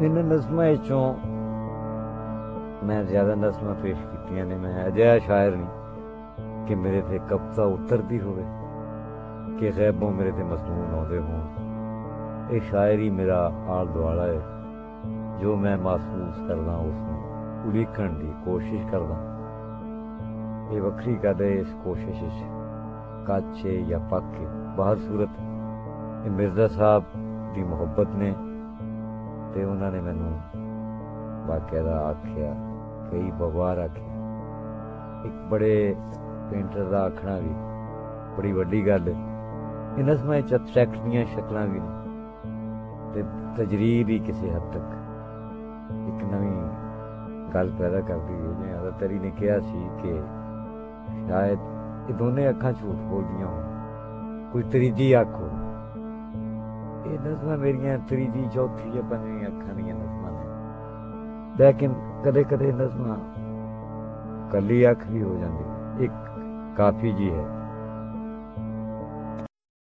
ਇਹਨਾਂ ਨਜ਼ਮਾਂ ਵਿੱਚੋਂ ਮੈਂ ਜ਼ਿਆਦਾ ਨਜ਼ਮਾਂ ਪੇਸ਼ ਕੀਤੀਆਂ ਨੇ, ਮੈਂ ਅਜਿਹਾ ਸ਼ਾਇਰ ਨਹੀਂ ਕਿ ਮੇਰੇ ਤੇ ਕਵਿਤਾ ਉਤਰਦੀ ਹੋਵੇ, ਕਿ ਗੈਬੋਂ ਮੇਰੇ ਤੇ ਮਸਮੂਨ ਆਉਂਦੇ ਹੋਣ। ਇਹ ਸ਼ਾਇਰੀ ਮੇਰਾ ਆਲ ਦੁਆਲਾ ਹੈ, ਜੋ ਮੈਂ ਮਹਿਸੂਸ ਕਰਦਾ, ਉਸ ਨੂੰ ਉਲੀਕਣ ਦੀ ਕੋਸ਼ਿਸ਼ ਕਰਦਾ। ਇਹ ਵੱਖਰੀ ਗੱਲ ਹੈ, ਇਸ ਕੋਸ਼ਿਸ਼ ਵਿੱਚ ਕਾਚੇ ਜਾਂ ਪੱਕੇ ਬਾਹਰ ਸੂਰਤ ਇਹ ਮਿਰਜ਼ਾ ਸਾਹਿਬ ਦੀ ਮੁਹੱਬਤ ਨੇ ਤੇ ਉਹਨਾਂ ਨੇ ਮੈਨੂੰ ਬਾਕਾਇਦਾ ਆਖਿਆ, ਕਈ ਬਵਾਰ ਆਖਿਆ। ਇੱਕ ਬੜੇ ਪੇਂਟਰ ਦਾ ਆਖਣਾ ਵੀ ਬੜੀ ਵੱਡੀ ਗੱਲ। ਹੈ ਇਹਨਾਂ ਸਮੇਂ ਚ abstract ਦੀਆਂ ਸ਼ਕਲਾਂ ਵੀ ਨੇ ਤੇ ਤਜਰੀਦ ਹੀ ਕਿਸੇ ਹੱਦ ਤੱਕ। ਇੱਕ ਨਵੀਂ ਗੱਲ ਪੈਦਾ ਕਰਦੀ ਹੈ ਜਿਵੇਂ ਅਦਾਤਰੀ ਨੇ ਕਿਹਾ ਸੀ ਕਿ ਸ਼ਾਇਦ ਇਹ ਦੋਨੇ ਅੱਖਾਂ ਝੂਠ ਬੋਲਦੀਆਂ ਹੋਣ। ਕੋਈ ਤੀਜੀ ਅੱਖ ਹੋ ਇਹ ਨਜ਼ਮਾਂ ਮੇਰੀਆਂ ਤੀਜੀ ਚੌਥੀ ਜਾਂ ਪੰਜਵੀਂ ਅੱਖਾਂ ਦੀਆਂ ਨਜ਼ਮਾਂ ਨੇ। ਲੇਕਿਨ ਕਦੇ ਕਦੇ ਨਜ਼ਮਾਂ ਕੱਲੀ ਅੱਖ ਵੀ ਹੋ ਜਾਂਦੀ। ਇੱਕ ਕਾਫੀ ਜੀ ਹੈ।